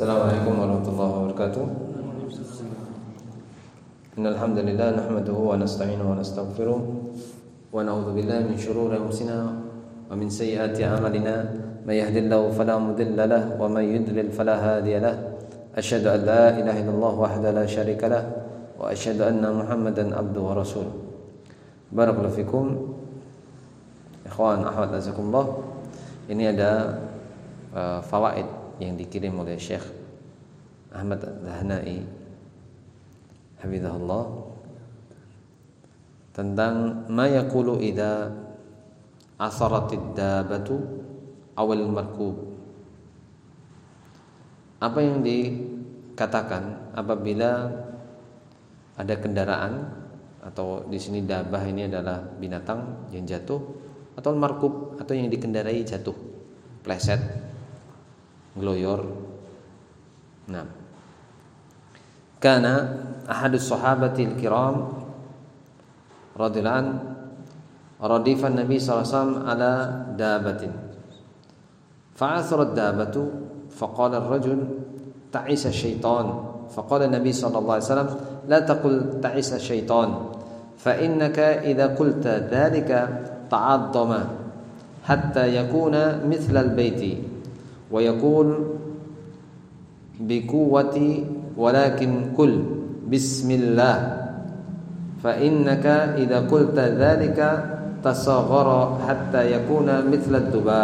السلام عليكم ورحمة الله وبركاته. إن الحمد لله نحمده ونستعينه ونستغفره ونعوذ بالله من شرور أنفسنا ومن سيئات أعمالنا. من يهد الله فلا مضل له ومن يضلل فلا هادي له. أشهد أن لا إله إلا الله وحده لا شريك له وأشهد أن محمدا عبده ورسوله. بارك الله فيكم. إخوان أحمد أزكم الله. Ini ada آه، uh, fawaid yang dikirim oleh Syekh Ahmad Zahnai Hafizahullah tentang ma yaqulu idza asaratid dabatu awal markub. Apa yang dikatakan apabila ada kendaraan atau di sini dabah ini adalah binatang yang jatuh atau markub atau yang dikendarai jatuh pleset gloyor. نعم كان أحد الصحابة الكرام رضي الله عنه رديف النبي صلى الله عليه وسلم على دابة فعثرت الدابة فقال الرجل تعس الشيطان فقال النبي صلى الله عليه وسلم لا تقل تعس الشيطان فإنك إذا قلت ذلك تعظم حتى يكون مثل البيت ويقول بقوتي ولكن كل بسم الله فإنك إذا قلت ذلك تصغر حتى يكون مثل yakuna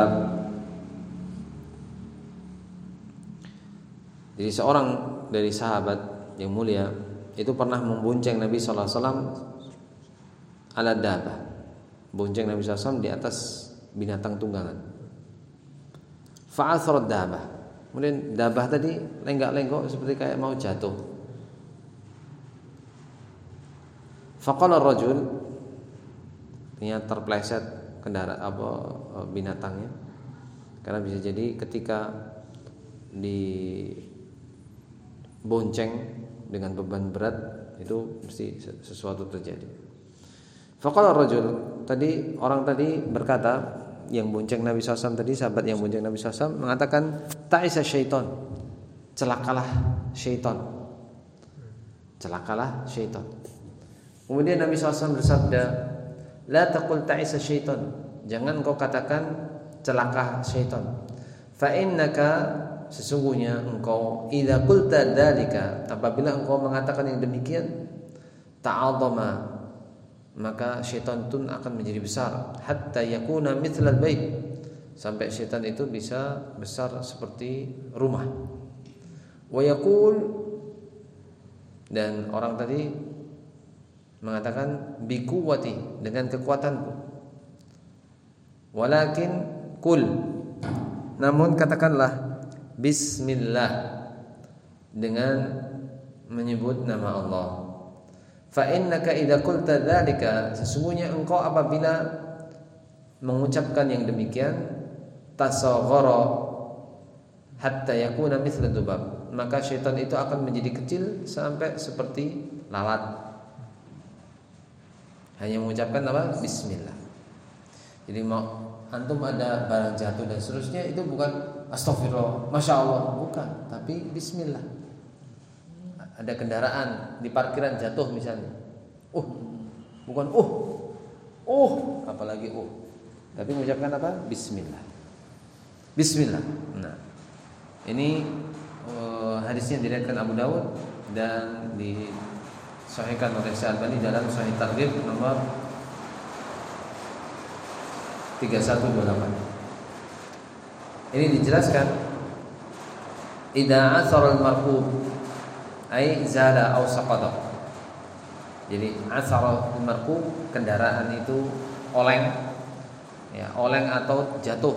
Jadi seorang dari sahabat yang mulia itu pernah membonceng Nabi Shallallahu alaihi wasallam ala daba. Bonceng Nabi Shallallahu alaihi wasallam di atas binatang tunggangan. Fa'athrat dabah. Kemudian dabah tadi lenggak-lenggok seperti kayak mau jatuh. Faqala rajul ternyata terpleset kendaraan apa binatangnya. Karena bisa jadi ketika di bonceng dengan beban berat itu mesti sesuatu terjadi. Faqala rajul tadi orang tadi berkata yang bonceng Nabi SAW tadi sahabat yang bonceng Nabi SAW mengatakan ta'isa syaiton celakalah syaiton celakalah syaiton kemudian Nabi SAW bersabda la taqul ta'isa syaiton jangan kau katakan celaka syaiton fa innaka sesungguhnya engkau idza qulta dzalika. Apabila engkau mengatakan yang demikian ta'adzama maka syaitan itu akan menjadi besar. Hatta yakuna mithlal bait. Sampai syaitan itu bisa besar seperti rumah. Wa yaqul dan orang tadi mengatakan biquwati dengan kekuatanku. Walakin kul. Namun katakanlah bismillah dengan menyebut nama Allah fa innaka idza qulta dzalika sesungguhnya engkau apabila mengucapkan yang demikian tasaghara hatta yakuna mithla dubab maka syaitan itu akan menjadi kecil sampai seperti lalat. Hanya mengucapkan apa? Bismillah. Jadi mau antum ada barang jatuh dan seterusnya itu bukan astagfirullah masya Allah bukan tapi bismillah ada kendaraan di parkiran jatuh misalnya. Uh bukan uh uh apalagi uh. Tapi mengucapkan apa? Bismillah. Bismillah. Nah ini uh, hadisnya diriwayatkan Abu Dawud dan disahihkan oleh Syalbani dalam Sahih Targhib nomor 3128 ini dijelaskan idza asara al-marhub ay zala aw saqata jadi asara al-marhub kendaraan itu oleng. Ya oleng atau jatuh.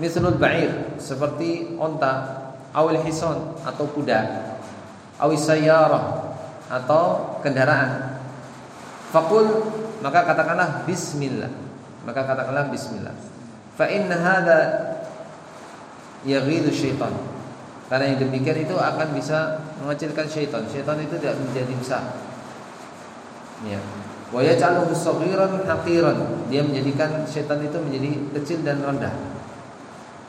Mislul ba'ir seperti onta awil hison atau kuda awis sayyarah atau kendaraan. Fakul maka katakanlah bismillah. Maka katakanlah bismillah. Fa inna hadza yaghidu syaitan karena yang demikian itu akan bisa mengecilkan syaitan. Syaitan itu tidak menjadi besar. Ya. Wa yaj'aluhu saghiran haqiran. Dia menjadikan syaitan itu menjadi kecil dan rendah.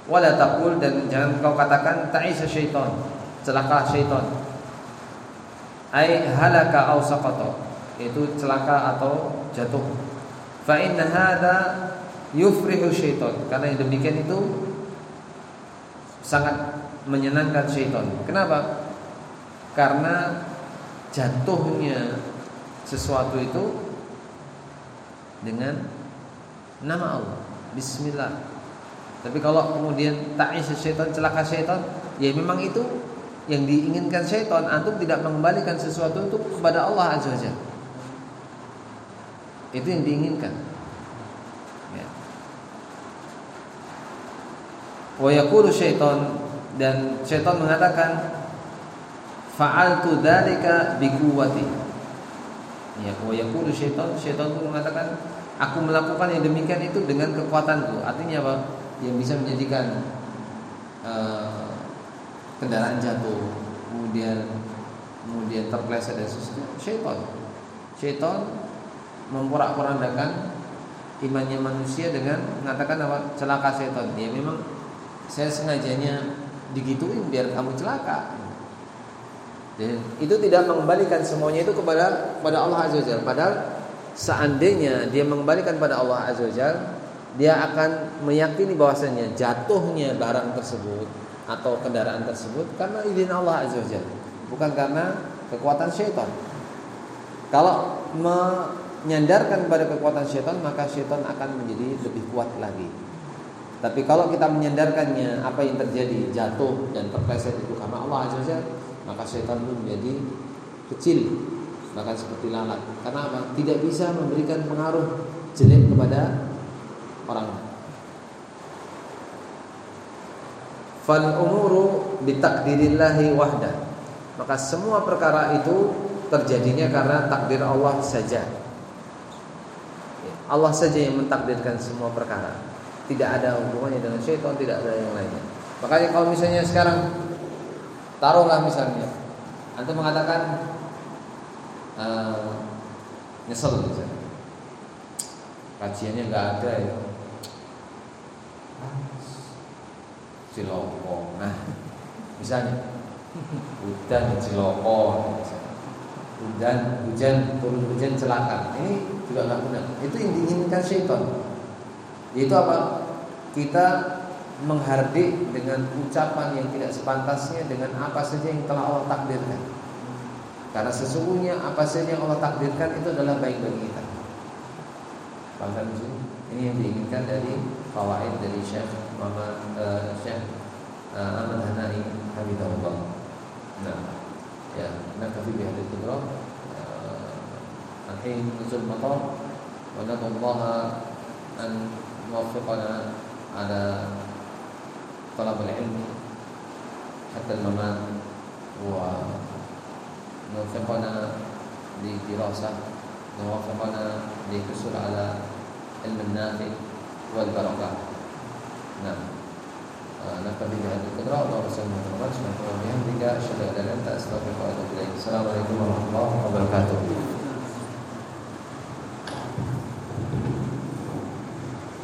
Wala taqul dan jangan kau katakan ta'isa syaitan, celaka syaitan. Ai halaka aw saqata, itu celaka atau jatuh. Fa inna hadza yufrihu syaitan. Karena yang demikian itu sangat menyenangkan syaitan. Kenapa? Karena jatuhnya sesuatu itu dengan nama Allah. Bismillah. Tapi kalau kemudian ta'is syaitan celaka syaitan, ya memang itu yang diinginkan syaitan antum tidak mengembalikan sesuatu itu kepada Allah azza wajalla. Itu yang diinginkan. Ya. Wa yaqulu syaitan dan syaitan mengatakan fa'altu dzalika biquwwati. Ya, wa yaqulu syaitan, syaitan itu mengatakan aku melakukan yang demikian itu dengan kekuatanku. Artinya apa? yang bisa menjadikan uh, kendaraan jatuh, kemudian kemudian terpleset dan seterusnya, syaitan. Syaitan memporak-porandakan imannya manusia dengan mengatakan apa celaka syaitan. Ya memang saya sengajanya digituin biar kamu celaka. Dan itu tidak mengembalikan semuanya itu kepada pada Allah Azza Wajalla. Padahal seandainya dia mengembalikan pada Allah Azza Wajalla, dia akan meyakini bahwasanya jatuhnya barang tersebut atau kendaraan tersebut karena izin Allah Azza Wajalla, bukan karena kekuatan syaitan. Kalau menyandarkan kepada kekuatan syaitan, maka syaitan akan menjadi lebih kuat lagi. Tapi kalau kita menyandarkannya apa yang terjadi jatuh dan terpleset itu karena Allah Azza Wajalla, maka syaitan pun menjadi kecil bahkan seperti lalat. Karena apa? Tidak bisa memberikan pengaruh jelek kepada orang. Fal umuru bitakdirillahi wahda. Maka semua perkara itu terjadinya karena takdir Allah saja. Allah saja yang mentakdirkan semua perkara. Tidak ada hubungannya dengan syaitan, tidak ada yang lainnya. Makanya kalau misalnya sekarang taruhlah misalnya, anda mengatakan uh, nyesel misalnya, kajiannya nggak ada ya, Ciloko. Nah, misalnya hujan Ciloko, hujan hujan turun hujan celaka. Ini juga nggak benar. Itu yang diinginkan syaitan. Yaitu apa? Kita menghardik dengan ucapan yang tidak sepantasnya dengan apa saja yang telah Allah takdirkan. Karena sesungguhnya apa saja yang Allah takdirkan itu adalah baik bagi kita. Bahkan Ini yang diinginkan dari fawaid dari Syekh Muhammad uh, Syekh uh, Ahmad Hanani Habibullah. Nah, ya, nakafi bihadil kubra. Eh, akhir nuzul matar Wadah Allah an يوفقنا على طلب العلم حتى الممات ونوفقنا لدراسة نوفقنا للحصول على علم النافع والبركة. نعم. نكتفي بهذه القدرة. الله وسلم وبارك اللهم وبحمدك أشهد أن لا إله إلا أنت أستغفرك وأتوب إليك. السلام عليكم ورحمة الله وبركاته.